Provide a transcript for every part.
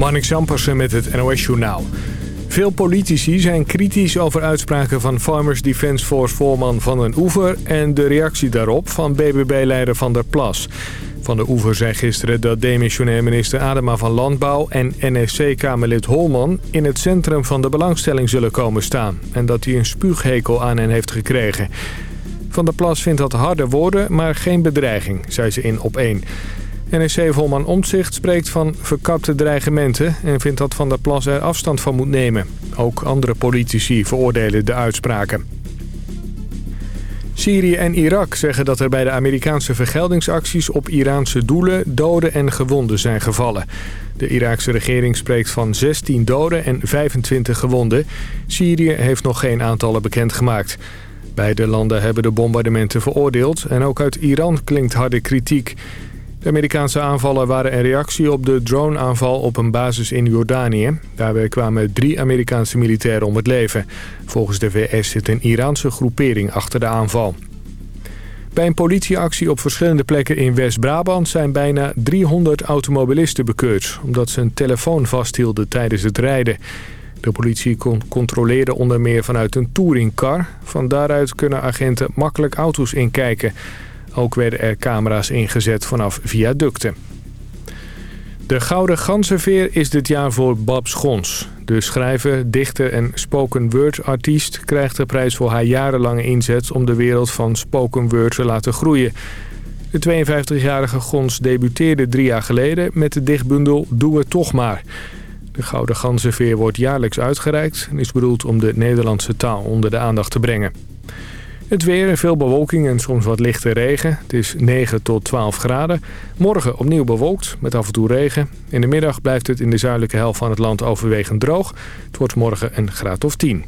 Marnik Sampersen met het NOS-journaal. Veel politici zijn kritisch over uitspraken van Farmers Defence Force voorman Van den Oever... en de reactie daarop van BBB-leider Van der Plas. Van der Oever zei gisteren dat demissionair minister Adema van Landbouw... en NSC-Kamerlid Holman in het centrum van de belangstelling zullen komen staan... en dat hij een spuughekel aan hen heeft gekregen. Van der Plas vindt dat harde woorden, maar geen bedreiging, zei ze in op 1. NEC-volman Omtzigt spreekt van verkapte dreigementen... en vindt dat Van der Plas er afstand van moet nemen. Ook andere politici veroordelen de uitspraken. Syrië en Irak zeggen dat er bij de Amerikaanse vergeldingsacties op Iraanse doelen doden en gewonden zijn gevallen. De Iraakse regering spreekt van 16 doden en 25 gewonden. Syrië heeft nog geen aantallen bekendgemaakt. Beide landen hebben de bombardementen veroordeeld en ook uit Iran klinkt harde kritiek. De Amerikaanse aanvallen waren een reactie op de droneaanval op een basis in Jordanië. Daarbij kwamen drie Amerikaanse militairen om het leven. Volgens de VS zit een Iraanse groepering achter de aanval. Bij een politieactie op verschillende plekken in West-Brabant zijn bijna 300 automobilisten bekeurd... omdat ze een telefoon vasthielden tijdens het rijden. De politie controleerde onder meer vanuit een touringcar. Van daaruit kunnen agenten makkelijk auto's inkijken... Ook werden er camera's ingezet vanaf viaducten. De Gouden Ganzenveer is dit jaar voor Bab Schons. De schrijver, dichter en spoken word artiest krijgt de prijs voor haar jarenlange inzet... om de wereld van spoken word te laten groeien. De 52-jarige Gons debuteerde drie jaar geleden met de dichtbundel Doe het toch maar. De Gouden Ganzenveer wordt jaarlijks uitgereikt... en is bedoeld om de Nederlandse taal onder de aandacht te brengen. Het weer, veel bewolking en soms wat lichte regen. Het is 9 tot 12 graden. Morgen opnieuw bewolkt, met af en toe regen. In de middag blijft het in de zuidelijke helft van het land overwegend droog. Het wordt morgen een graad of 10.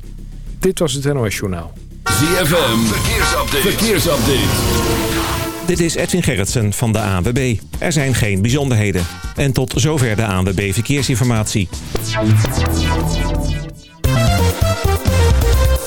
Dit was het NOS Journaal. ZFM, verkeersupdate. verkeersupdate. Dit is Edwin Gerritsen van de ANWB. Er zijn geen bijzonderheden. En tot zover de ANWB Verkeersinformatie.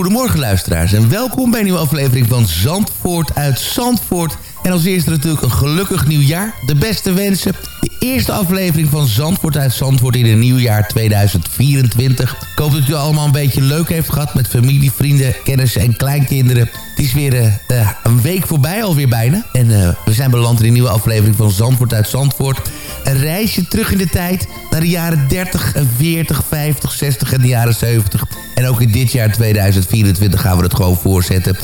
goedemorgen luisteraars en welkom bij een nieuwe aflevering van Zandvoort uit Zandvoort. En als eerste natuurlijk een gelukkig nieuwjaar, de beste wensen. De eerste aflevering van Zandvoort uit Zandvoort in het nieuwjaar 2024. Ik hoop dat u allemaal een beetje leuk heeft gehad met familie, vrienden, kennissen en kleinkinderen. Het is weer eh, eh, een week voorbij alweer bijna. En eh, we zijn beland in een nieuwe aflevering van Zandvoort uit Zandvoort. Een reisje terug in de tijd naar de jaren 30, 40, 50, 60 en de jaren 70. En ook in dit jaar 2024 gaan we het gewoon voorzetten.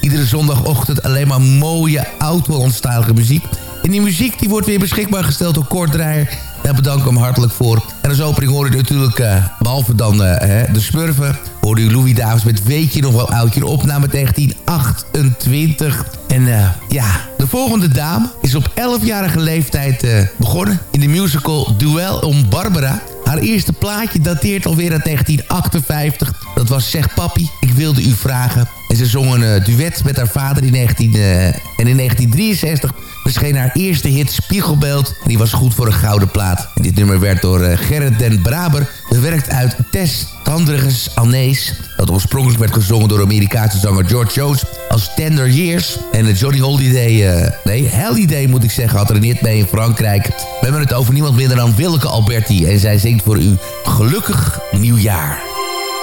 Iedere zondagochtend alleen maar mooie oud-Hollandstalige muziek. En die muziek die wordt weer beschikbaar gesteld door Kort Draaier. Daar bedank ik hem hartelijk voor. En als opening hoor je natuurlijk, eh, behalve dan eh, de Smurfen... hoorde u Louis Davis met Weet je nog wel oudje? Opname 1928. En eh, ja, de volgende dame is op 11-jarige leeftijd begonnen... in de musical Duel om Barbara... Haar eerste plaatje dateert alweer uit 1958. Dat was Zeg Papi, wilde u vragen. En ze zong een eh, duet met haar vader in 19, eh, en in 1963 verscheen haar eerste hit Spiegelbeeld. En die was goed voor een gouden plaat. En dit nummer werd door eh, Gerrit den Braber bewerkt uit Tess Tandriges Annees. Dat oorspronkelijk werd gezongen door Amerikaanse zanger George Jones als Tender Years. En Johnny Holiday, uh, nee, Holiday moet ik zeggen, had er hit mee in Frankrijk. We hebben het over niemand minder dan Willeke Alberti. En zij zingt voor u Gelukkig Nieuwjaar.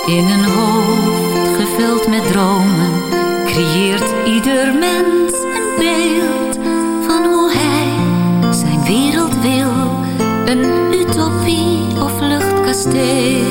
In een hoofd gevuld met dromen creëert ieder mens een beeld van hoe hij zijn wereld wil. Een utopie of luchtkasteel.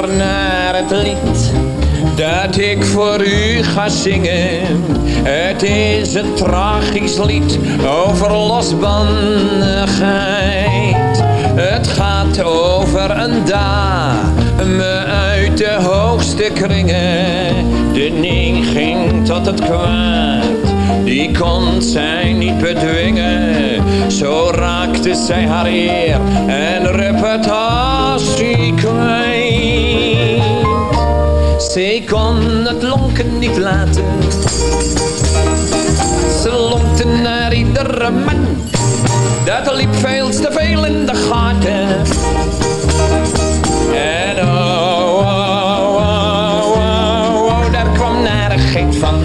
naar het lied dat ik voor u ga zingen. Het is een tragisch lied over losbandigheid. Het gaat over een dame uit de hoogste kringen. De neiging tot het kwaad die kon zij niet bedwingen. Zo raakte zij haar eer en reputatie kwijt. Ze kon het lonken niet laten. Ze lonkte naar iedere man. Dat liep veel te veel in de gaten. En oh, oh, oh, oh, oh, daar kwam narigheid van.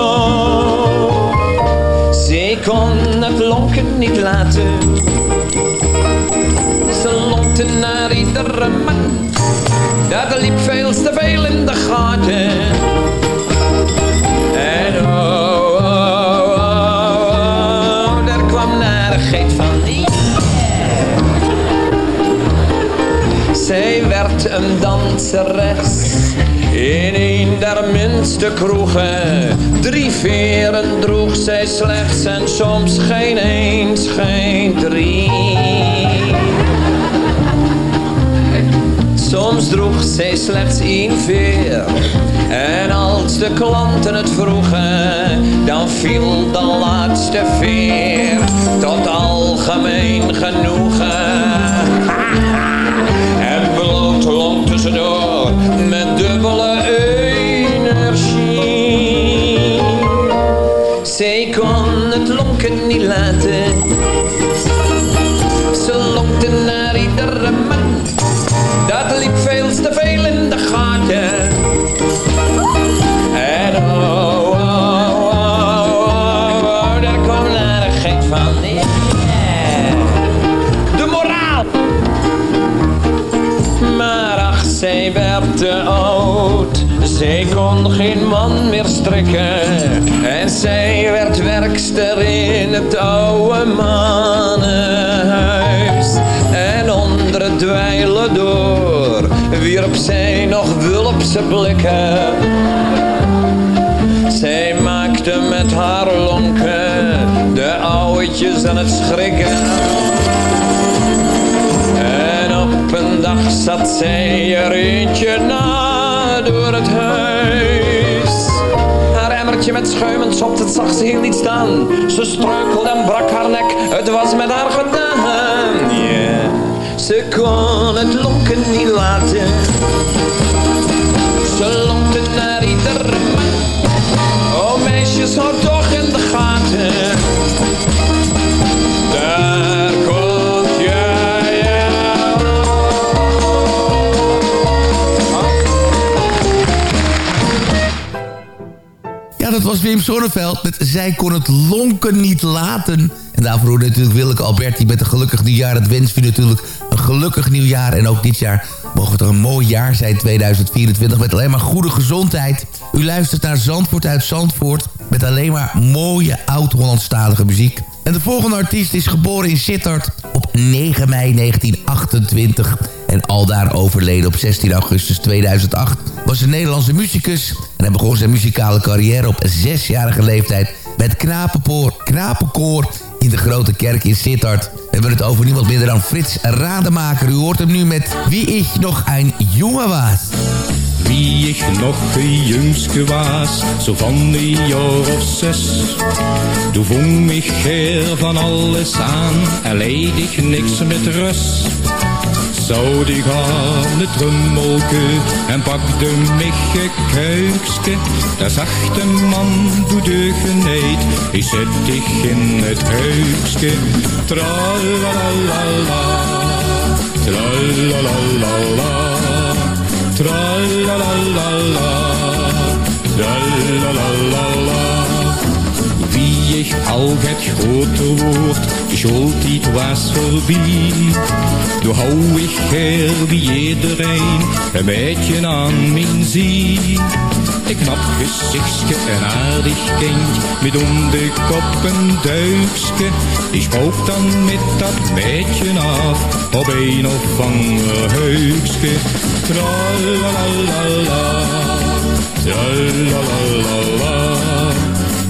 lonken niet laten Ze lonkte naar iedere man dat liep veel te veel in de gaten. En oh, oh, oh, oh daar kwam narigheid van. Zij werd een danseres in een der minste kroegen. Drie veren droeg zij slechts en soms geen eens, geen drie. Soms droeg zij slechts één veer. En als de klanten het vroegen, dan viel de laatste veer. Tot algemeen genoegen. En bloot long tussendoor met dubbele energie. Zij kon het lonken niet laten. Zij kon geen man meer strikken. En zij werd werkster in het oude mannenhuis. En onder het dweilen door wierp zij nog wulpse blikken. Zij maakte met haar lonken de ouwetjes aan het schrikken. En op een dag zat zij er eentje na door het huis. Haar emmertje met schuim en sopt, het zag ze heel niet staan. Ze struikelde en brak haar nek, het was met haar gedaan. Ze kon het lonken niet laten. Ze lonkte naar iedere man. Oh meisjes, hou toch was Wim Sonneveld met Zij kon het lonken niet laten. En daarvoor hoorde natuurlijk Willeke Alberti met een gelukkig nieuwjaar. Het wens u natuurlijk een gelukkig nieuwjaar. En ook dit jaar mogen het een mooi jaar zijn, 2024, met alleen maar goede gezondheid. U luistert naar Zandvoort uit Zandvoort met alleen maar mooie oud-Hollandstalige muziek. En de volgende artiest is geboren in Sittard op 9 mei 1928... en aldaar overleden op 16 augustus 2008... was een Nederlandse muzikus... en hij begon zijn muzikale carrière op zesjarige leeftijd... met knapenkoor, knapenkoor in de Grote Kerk in Sittard. We hebben het over niemand minder dan Frits Rademaker. U hoort hem nu met Wie ik nog een jongen was. Wie ik nog een jongske was, zo van een jaar of zes. Toen vong ik er van alles aan en leed ik niks met rust. Zou die gaan het trummelke en pakte een kuikske. Daar zag de man doe de geneid, ik zet dich in het huikske. Tralalala, tralalala. Tralalala, tralalala. Ik al het grote woord, schuld dit was voorbij. Du hou ik her wie iedereen een beetje aan mijn zie. Een knap gezichtje, een aardig kind, met om de kop een duikske. Die spookt dan met dat meidje af, op een of ander heukske. Tralalala, tralalala,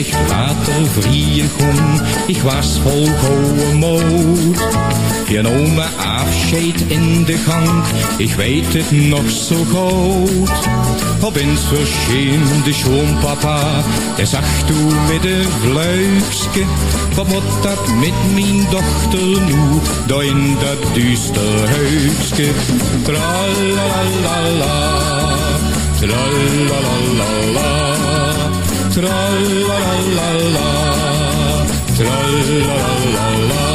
Ich later vrije kon, ik was vol gouden moed. Je nam afscheid in de gang, ik weet het nog zo goed. Op eens verscheen de schoonpapa, hij zag toen met een vluikske. Wat moet dat met mijn dochter nu, daar in dat duister huisje? Tralalala, tralalala, tralalala, tralalala.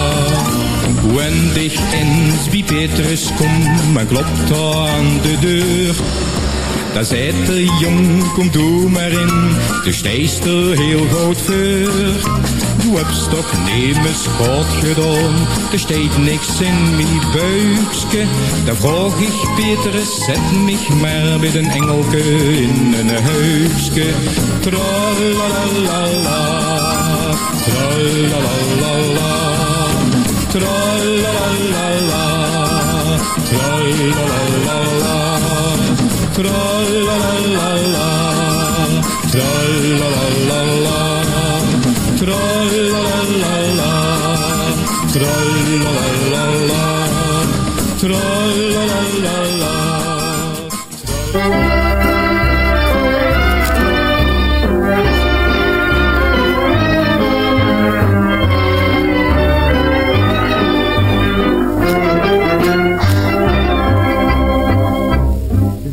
Wenn ich eens bij Petrus kom, en klopt aan de deur. Dan zei de jong, kom toe maar in, de steest er heel goed voor. Du hebt toch nemens God gedaan, er steekt niks in mijn buikske. Dan vroeg ik Petrus, zet mich maar met een engelke in een huisje. Tralalala, tralalala. Tra-la-la-la-la, tra-la-la-la-la, tra-la-la-la-la, tra-la-la-la-la, tra-la-la-la-la, tra-la-la-la-la, tra-la-la-la-la.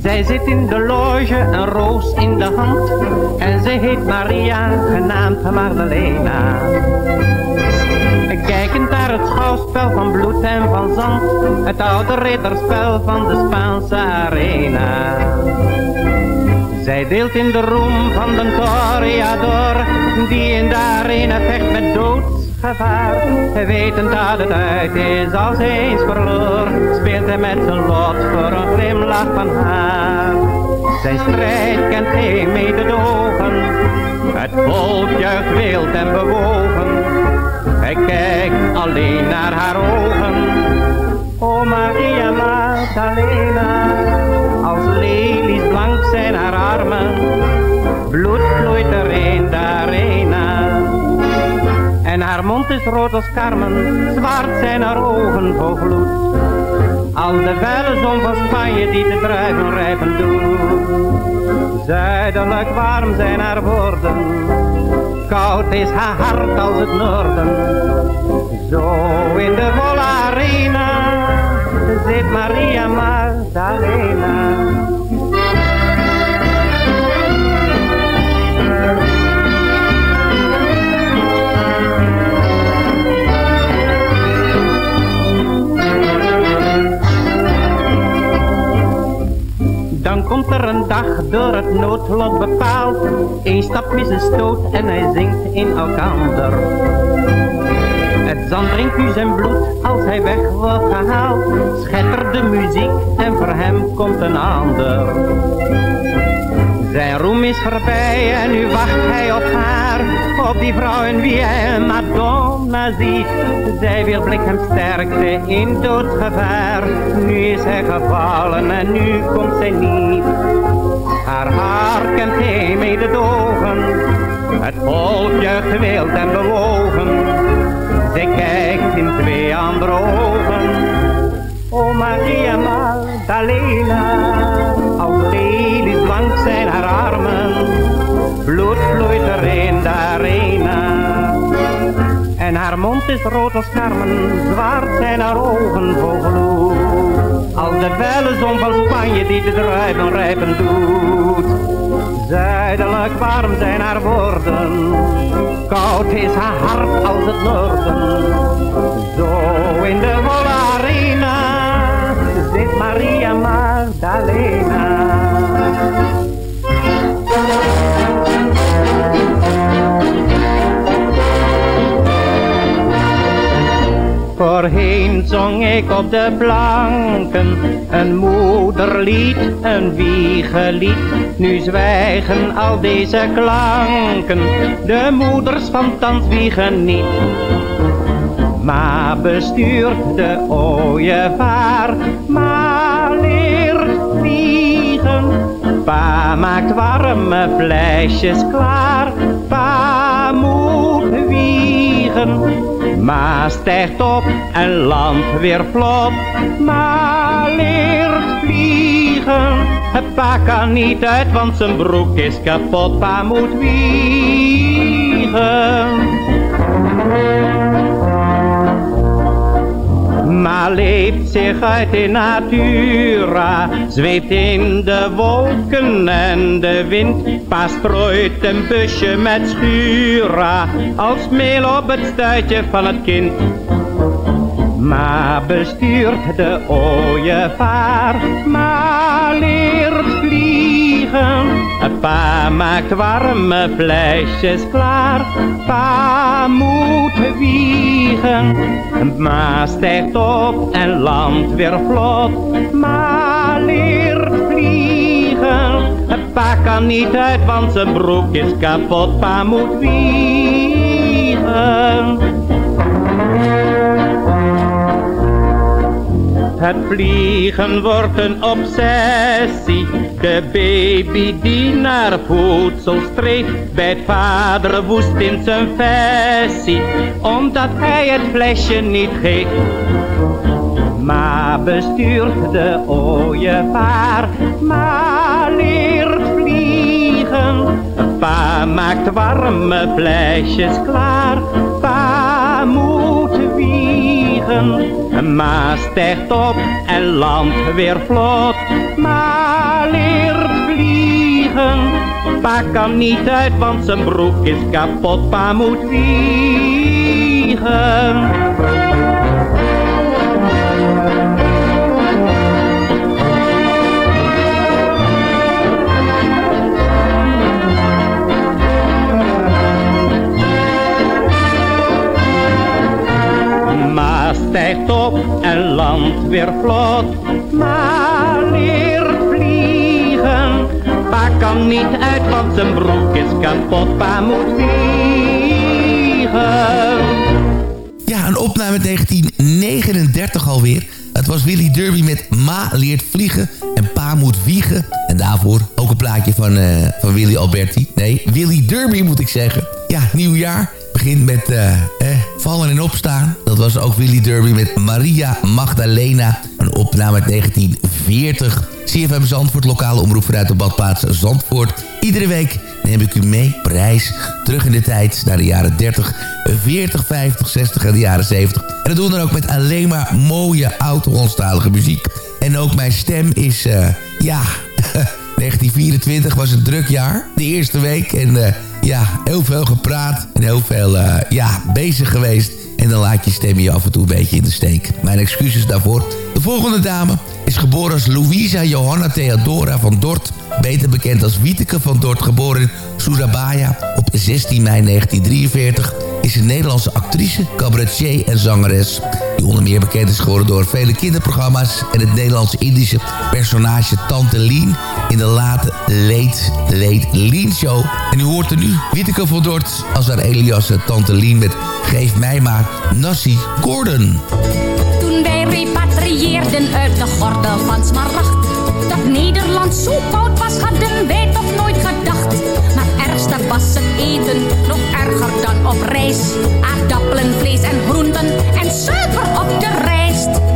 Zij zit in de loge, een roos in de hand. Heet Maria, genaamd Magdalena. Kijkend naar het schouwspel van bloed en van zand. Het oude ridderspel van de Spaanse arena. Zij deelt in de roem van de toreador. Die in de arena vecht met doodsgevaar. Wetend dat het uit is als eens verloor. Speelt hij met zijn lot voor een glimlach van haar. Zijn strijd kent geen mededogen. Het volk juicht wild en bewogen. Hij kijkt alleen naar haar ogen. O Maria Magdalena, als lelies blank zijn haar armen. Bloed vloeit er in de arena. En haar mond is rood als karmen, zwart zijn haar ogen vol gloed. Al de felle zon van Spanje die de druiven rijpen doet. Zuidelijk warm zijn haar woorden, koud is haar hart als het noorden. Zo in de volle arena zit Maria Magdalena. Komt er een dag door het noodlot bepaald. Eén stap is een stoot en hij zinkt in elkander. Het zand drinkt nu zijn bloed als hij weg wordt gehaald. Schettert de muziek en voor hem komt een ander. Zijn roem is voorbij en nu wacht hij op haar. Op die vrouw in wie hij een Madonna ziet. Zij wil hem sterkte in doodsgevaar. Nu is hij gevallen en nu komt zij niet. Haar haar kent geen mededogen. Het volk juicht wild en bewogen. Zij kijkt in twee andere ogen. O Maria Magdalena, als lelies blank zijn haar armen, bloed vloeit er in de arena. En haar mond is rood als karmen, zwart zijn haar ogen vol gloed. Als de felle zon van Spanje die de druiven rijpen doet. Zuidelijk warm zijn haar woorden, koud is haar hart als het noorden. Zo in de volle arena zit Maria Magdalena. Voorheen zong ik op de planken een moederlied, een wiegelied. Nu zwijgen al deze klanken, de moeders van thans wiegen niet. Maar bestuurt de ooievaar, maar leert vliegen. Pa maakt warme flesjes klaar, pa wiegen. Ma stijgt op en landt weer vlot, ma leert vliegen. Pa kan niet uit, want zijn broek is kapot, pa moet wiegen. Maar leeft zich uit in natura, zweeft in de wolken en de wind. Pa strooit een busje met schura, als meel op het stuitje van het kind. Maar bestuurt de ooievaar, maar leert vliegen. Pa maakt warme flesjes klaar, pa moet wiegen. Ma stijgt op en landt weer vlot, ma leert vliegen. Pa kan niet uit, want zijn broek is kapot, pa moet wiegen. Het vliegen wordt een obsessie. De baby die naar voedsel streeft, bij vader woest in zijn vessie, omdat hij het flesje niet geeft. Maar bestuurt de ooievaar, maar leert vliegen. Pa maakt warme flesjes klaar, pa moet wiegen. Ma stijgt op en landt weer vlot, ma leert vliegen. Pa kan niet uit, want zijn broek is kapot, pa moet wiegen. Stijgt op en landt weer vlot, ma leert vliegen. Pa kan niet uit, want zijn broek is kapot, pa moet vliegen. Ja, een opname 1939 alweer. Het was Willy Derby met Ma leert vliegen en Pa moet wiegen. En daarvoor ook een plaatje van, eh, van Willy Alberti. Nee, Willy Derby moet ik zeggen. Ja, nieuw jaar. Begint met eh, vallen en opstaan. Dat was ook Willy Derby met Maria Magdalena. Een opname uit 1940. CFM Zandvoort, lokale omroep vanuit de badplaats Zandvoort. Iedere week neem ik u mee, prijs, terug in de tijd naar de jaren 30, 40, 50, 60 en de jaren 70. En dat doen we dan ook met alleen maar mooie oud-Hollandstalige muziek. En ook mijn stem is, eh, ja, 1924 was een druk jaar, de eerste week. En eh, ja, heel veel gepraat en heel veel, eh, ja, bezig geweest. En dan laat je stem je af en toe een beetje in de steek. Mijn excuses daarvoor. De volgende dame is geboren als Louisa Johanna Theodora van Dort. Beter bekend als Wieteke van Dort, geboren in Surabaya op 16 mei 1943. Is een Nederlandse actrice, cabaretier en zangeres. Die onder meer bekend is geworden door vele kinderprogramma's... en het Nederlands-Indische personage Tante Lien... in de late Late Late Lien Show. En u hoort er nu Wieteke van Dort als haar Elias Tante Lien... met Geef mij maar Nassi Gordon. Wij repatrieerden uit de gordel van Smaragd. Dat Nederland zo koud was, hadden wij toch nooit gedacht. Maar ergste was het eten, nog erger dan op reis. Aardappelen, vlees en groenten en suiker op de rijst.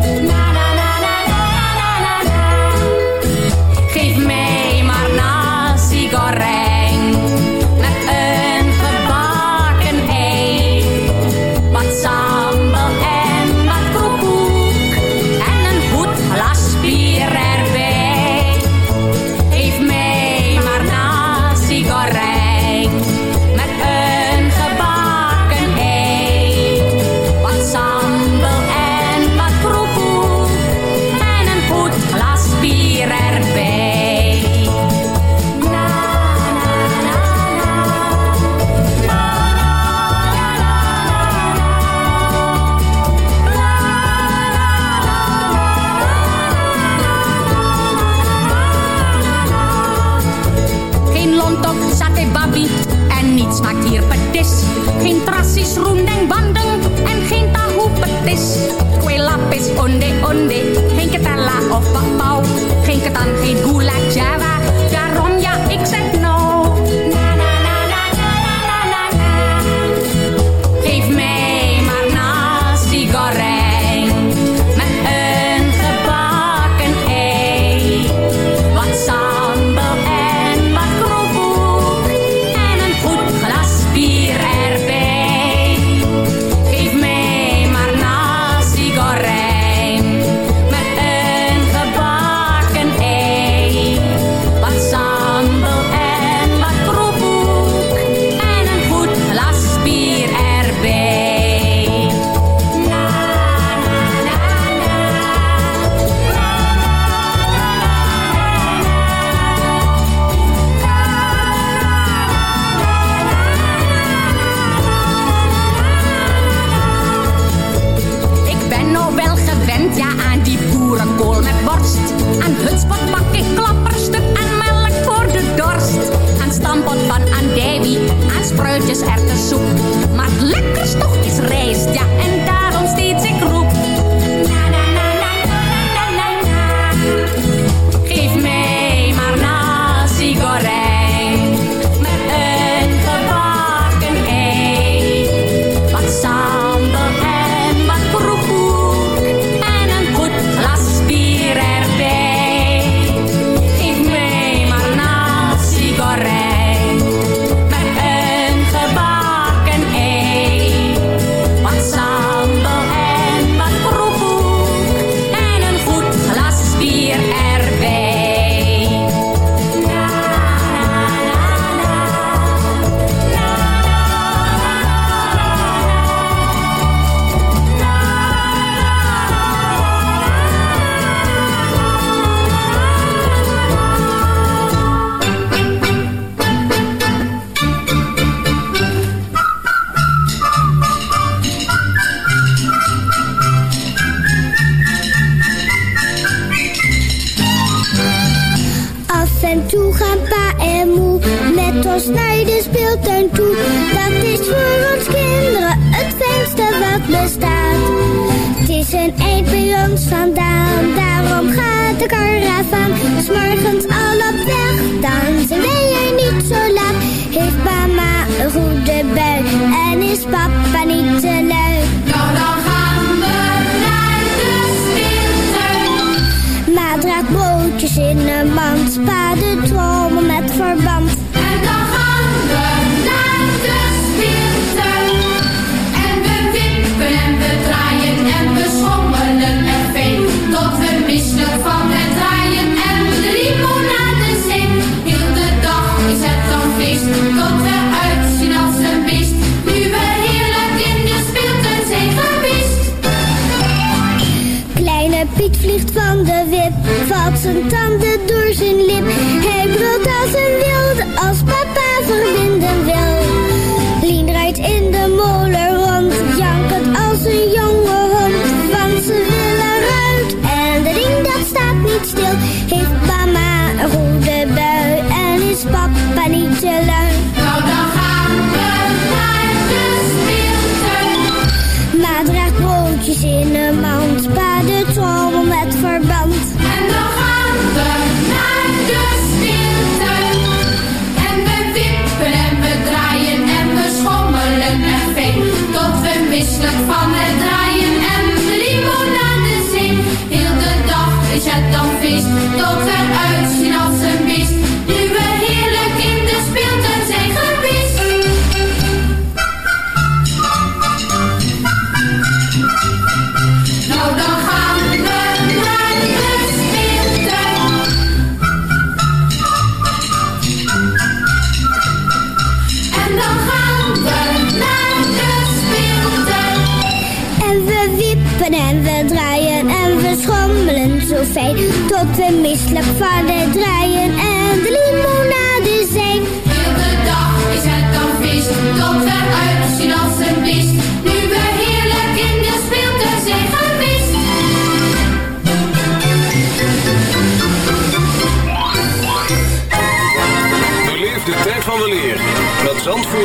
Het lekkerst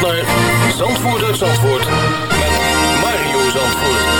naar Zandvoort Zandvoort met Mario Zandvoort.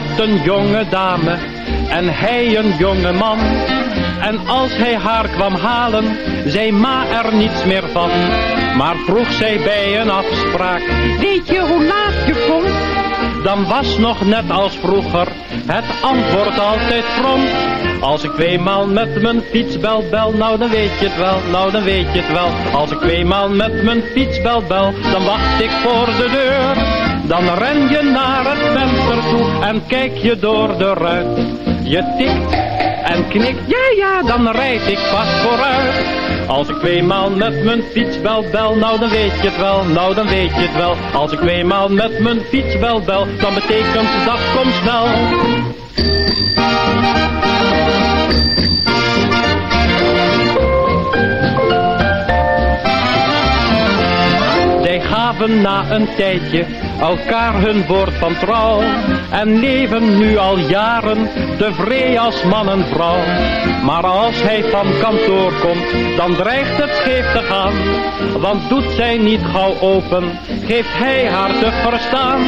Werd een jonge dame en hij een jonge man. En als hij haar kwam halen, zei ma er niets meer van. Maar vroeg zij bij een afspraak, weet je hoe laat je komt? Dan was nog net als vroeger het antwoord altijd prompt. Als ik tweemaal met mijn fiets bel bel, nou dan weet je het wel, nou dan weet je het wel. Als ik tweemaal met mijn fiets bel bel, dan wacht ik voor de deur. Dan ren je naar het venster toe en kijk je door de ruit. Je tikt en knikt, ja ja, dan rijd ik vast vooruit. Als ik tweemaal met mijn fiets bel bel, nou dan weet je het wel, nou dan weet je het wel. Als ik tweemaal met mijn fiets bel bel, dan betekent dat kom snel. Zij gaven na een tijdje elkaar hun woord van trouw en leven nu al jaren tevreden als man en vrouw. Maar als hij van kantoor komt, dan dreigt het scheef te gaan. Want doet zij niet gauw open, geeft hij haar te verstaan.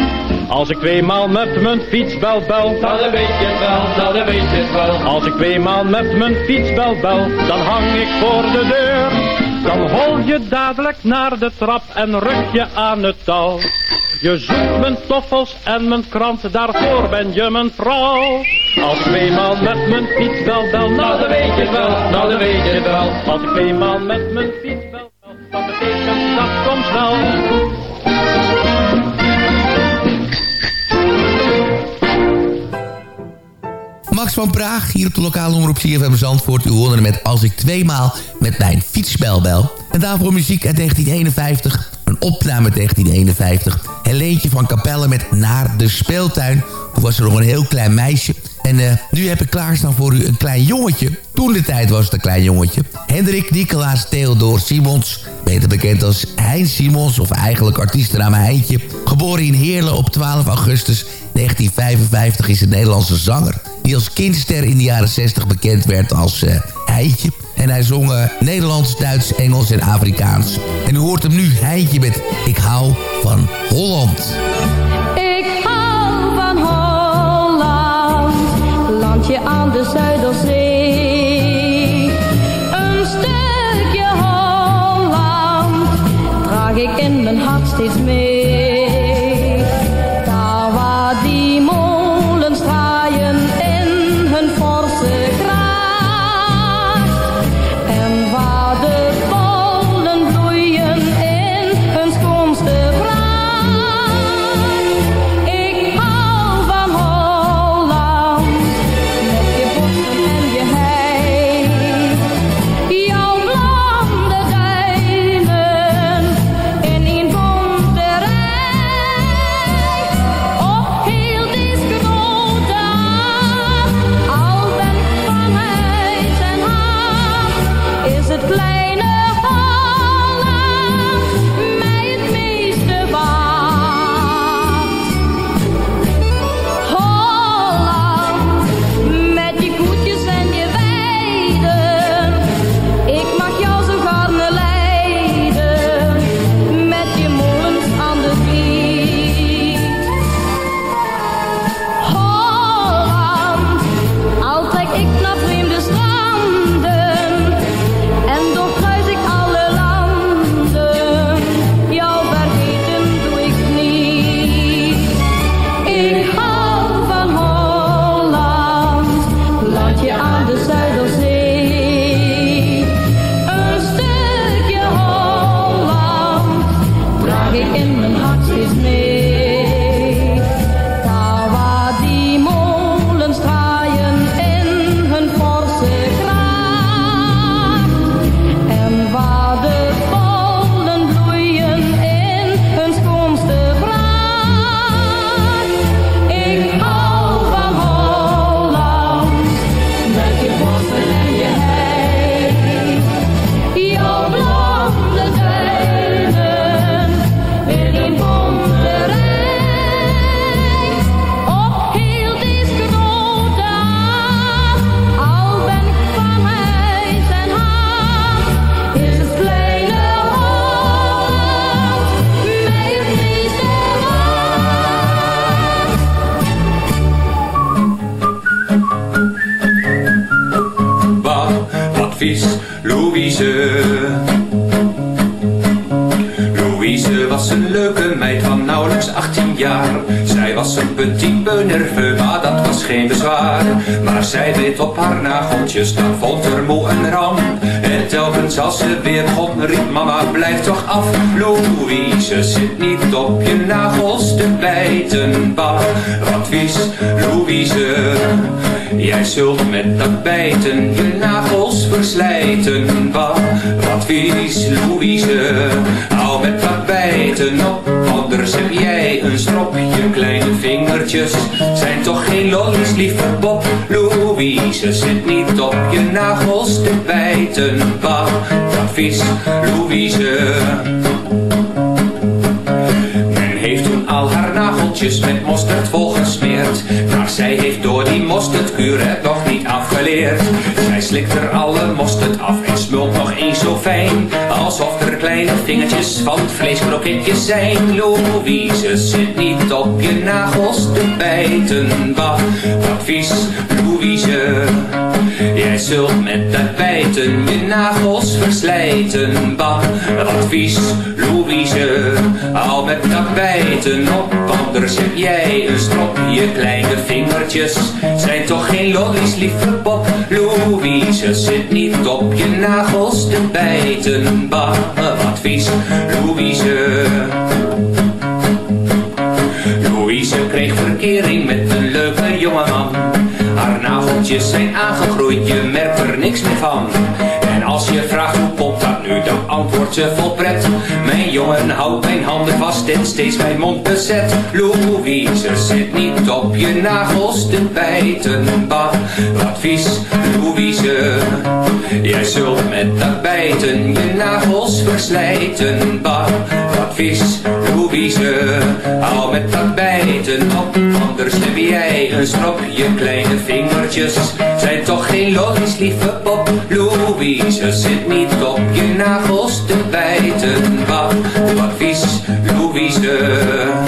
Als ik tweemaal met mijn fiets bel bel, dan weet je het wel, dan weet je het wel. Als ik tweemaal met mijn fiets bel bel, dan hang ik voor de deur. Dan hol je dadelijk naar de trap en ruk je aan het touw. Je zoekt mijn toffels en mijn krant, daarvoor ben je mijn vrouw. Als ik eenmaal met mijn fiets bel, bel, nou dan weet je het wel, nou dan weet je het wel. Als ik eenmaal met mijn fiets bel, bel, betekent dat komt snel. Max van Praag, hier op de lokale omroep CFM Zandvoort. U hoorde met Als ik tweemaal met mijn fietsbel bel. En daarvoor muziek uit 1951. Een opname 1951 Helentje van Capelle met Naar de Speeltuin. Toen was ze nog een heel klein meisje. En eh, nu heb ik klaarstaan voor u een klein jongetje. Toen de tijd was het een klein jongetje. Hendrik Nicolaas Theodor Simons, beter bekend als Hein Simons... of eigenlijk artiestennaam Heintje. Geboren in Heerlen op 12 augustus 1955 is een Nederlandse zanger... die als kindster in de jaren 60 bekend werd als uh, En hij zong eh, Nederlands, Duits, Engels en Afrikaans. En u hoort hem nu, Heintje met Ik hou van Holland. Ik hou van Holland, landje aan de Zuiderzee. Een stukje Holland draag ik in mijn hart steeds mee. Louise. Louise was een leuke meid van nauwelijks 18 jaar. Zij was een petit peu nerveux, maar dat was geen bezwaar. Maar zij beet op haar nageltjes, dat vond er moe een ramp. En telkens als ze weer begon, riep mama, blijf toch af. Louise, zit niet op je nagels te bijten, bah. Wat vies, Louise. Jij zult met dat bijten je nagels verslijten, bah. Wat vies, Louise. Hou met bijten op, anders heb jij een strop. Je kleine vingertjes zijn toch geen lollies, lieve Bob. Louise zit niet op je nagels te bijten, bah. Wat vies, Louise. Men heeft toen al haar nageltjes met mosterd volgesmeerd. Zij heeft door die mosterdkuur het nog niet afgeleerd. Zij slikt er alle mosterd af en smult nog eens zo fijn. Alsof er kleine vingertjes van vleeskroketjes zijn. Louise zit niet op je nagels te bijten. Bah, wat vies, Louise. Jij zult met dat bijten je nagels verslijten. Bah, wat vies, Louise. Al met bijten op, anders heb jij een strop. Je kleine vingertjes zijn toch geen lollies, lieve pop. Louise zit niet op je nagels te bijten. Bah, wat vies, Louise. Louise kreeg verkering met. Nageltjes zijn aangegroeid, je merkt er niks meer van. En als je vraagt hoe komt dat dan antwoordt ze vol pret. Mijn jongen houdt mijn handen vast en steeds mijn mond bezet. Louise zit niet op je nagels te bijten. Bah, wat vies, Louise. Jij zult met dat bijten je nagels verslijten. Bah, wat vies, Louise. Hou met dat bijten op, anders heb jij een strop. Je kleine vingertjes zijn toch geen lollies, lieve pop. Louise zit niet op je nagels te bijten. Bah, wat vies, Louise.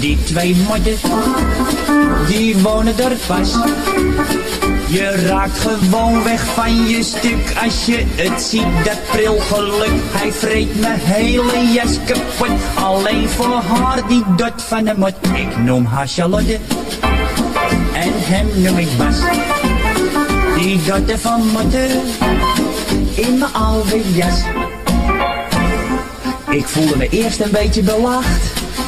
Die twee mannen, die wonen er pas. Je raakt gewoon weg van je stuk als je het ziet, dat prilgeluk. Hij vreet mijn hele jas kapot, alleen voor haar die dot van de mot. Ik noem haar Charlotte en hem noem ik Bas. Die dotte van motten in mijn oude jas. Ik voelde me eerst een beetje belacht.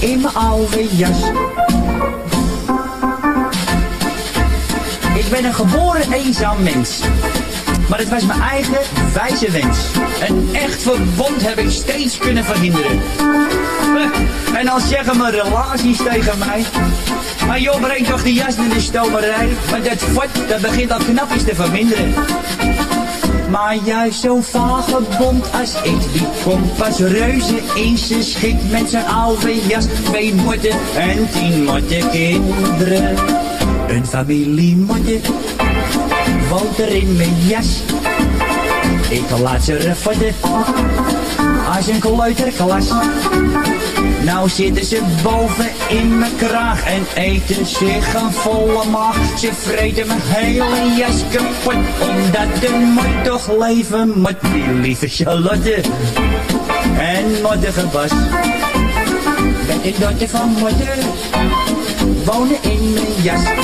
in mijn oude jas. Ik ben een geboren eenzaam mens. Maar het was mijn eigen wijze wens. Een echt verbond heb ik steeds kunnen verhinderen. En dan zeggen mijn relaties tegen mij. Maar joh, breng toch die jas naar de stomerij. Want dat fort, dat begint al knapjes te verminderen. Maar juist zo'n vagebond als ik, die komt pas reuze in zijn met zijn oude jas. Twee motten en tien motte kinderen. Een familie motten er in mijn jas. Ik laat ze refotten als een kleuterklas. Nou zitten ze boven in mijn kraag en eten zich een volle maag. Ze vreten mijn hele jas kapot, omdat de mot toch leven moet. Die lieve Charlotte en moddige Bas. Met de dochter van moeder wonen in mijn jas.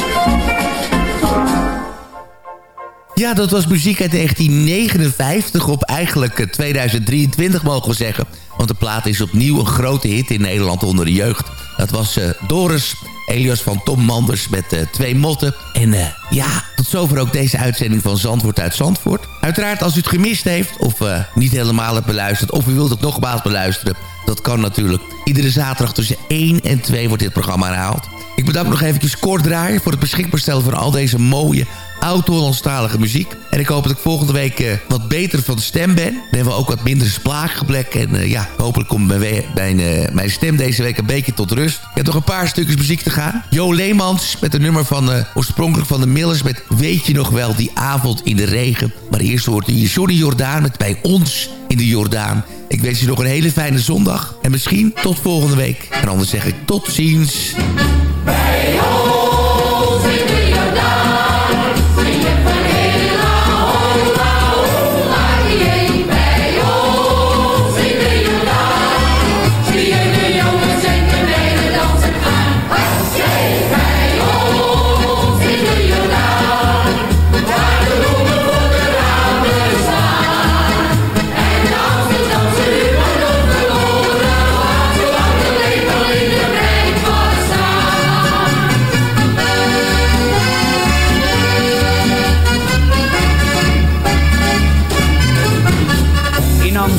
Ja, dat was muziek uit 1959 op eigenlijk eh, 2023 mogen we zeggen. Want de plaat is opnieuw een grote hit in Nederland onder de jeugd. Dat was eh, Doris, Elias van Tom Manders met eh, twee motten. En eh, ja, tot zover ook deze uitzending van Zandvoort uit Zandvoort. Uiteraard als u het gemist heeft of eh, niet helemaal hebt beluisterd... of u wilt het nogmaals beluisteren, dat kan natuurlijk. Iedere zaterdag tussen 1 en 2 wordt dit programma herhaald. Ik bedank nog eventjes Kort Draaier voor het beschikbaar stellen van al deze mooie oud-Hollandstalige muziek. En ik hoop dat ik volgende week eh, wat beter van stem ben. Dan hebben we ook wat minder splaaggeblek. En eh, ja, hopelijk komt mijn, mijn, eh, mijn stem deze week een beetje tot rust. Ik heb nog een paar stukjes muziek te gaan. Jo Leemans met een nummer van oorspronkelijk van de Millers... met Weet je nog wel, die avond in de regen. Maar eerst hoort u Johnny Jordaan met Bij ons in de Jordaan. Ik wens je nog een hele fijne zondag. En misschien tot volgende week. En anders zeg ik tot ziens. In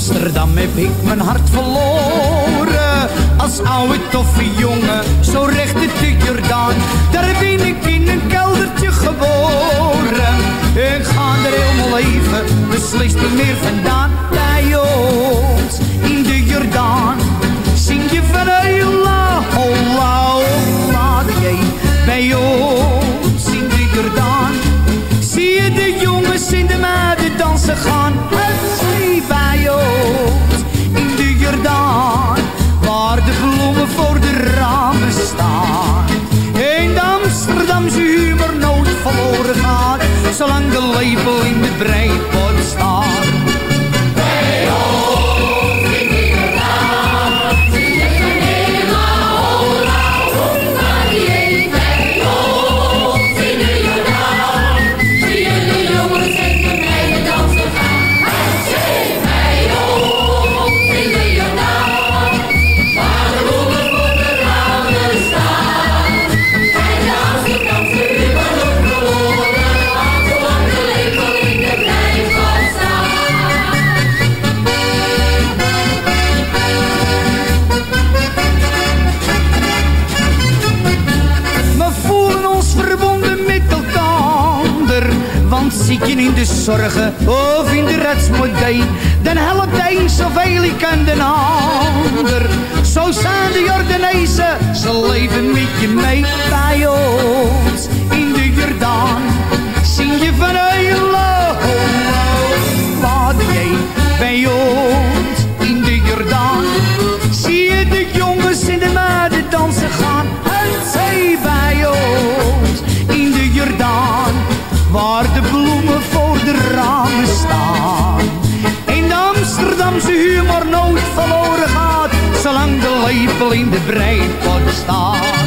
Amsterdam heb ik mijn hart verloren. Als oude toffe jongen, zo recht de Jordaan. Daar ben ik in een keldertje geboren. Ik ga er helemaal even beslist niet meer vandaan. Bij ons zorgen of in de retsmodee, dan helpt de een zoveel ik de ander. Zo zijn de Jordanezen, ze leven met je mee bij ons in de Jordaan. Zing je van Zolang de lepel in de breipot staat.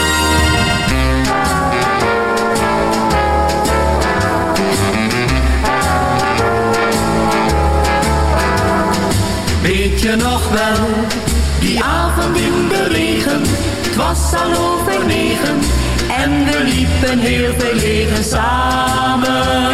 Weet je nog wel, die avond in de regen, het was al over negen en we liepen heel verlegen samen.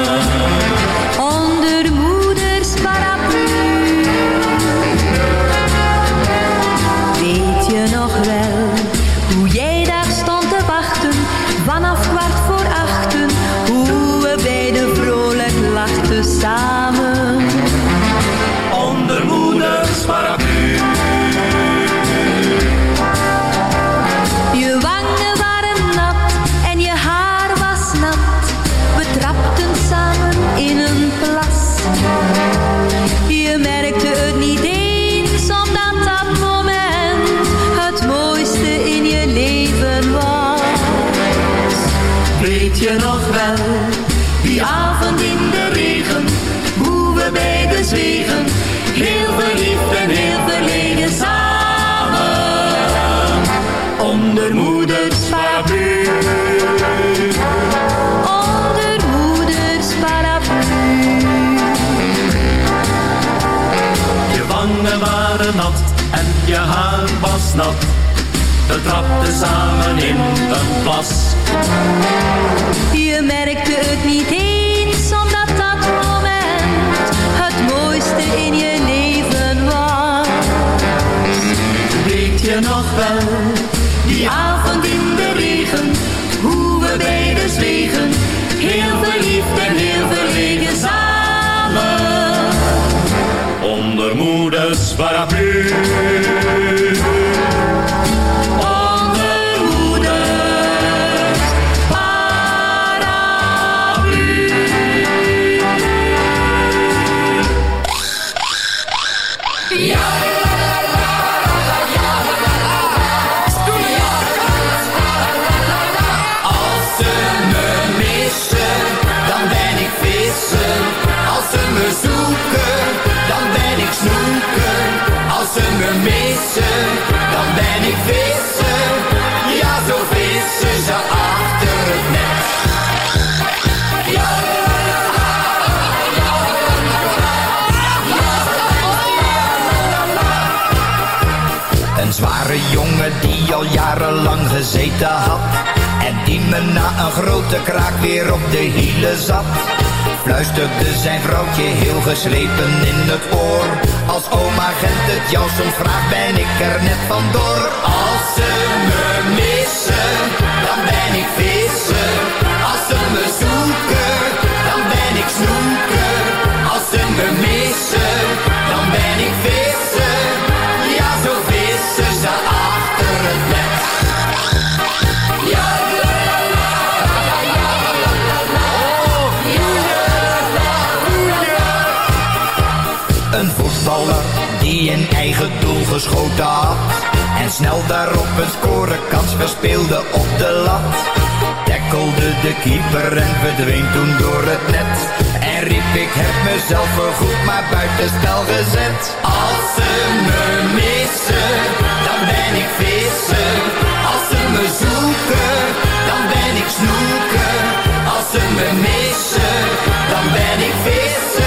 We trapten samen in een plas. Je merkte het niet eens, omdat dat moment het mooiste in je leven was. Weet je nog wel, die avond in de regen, hoe we beiden zwegen, heel verliefd en heel verlegen samen. Onder moeders paraplu. Ik vissen. Ja, zo vissen ze achter het net. Een zware jongen die al jarenlang gezeten had En die me na een grote kraak weer op de hielen zat Fluisterde zijn vrouwtje heel geslepen in het oor. Als oma Gent het jou soms vraagt ben ik er net vandoor. Als ze me missen, dan ben ik vissen. Als ze me zoeken, dan ben ik snoeken een eigen doel geschoten had. En snel daarop een scorekans verspeelde op de lat. Tackelde de keeper en verdween toen door het net. En riep ik heb mezelf voorgoed maar buitenspel gezet. Als ze me missen, dan ben ik vissen. Als ze me zoeken, dan ben ik snoeken. Als ze me missen, dan ben ik vissen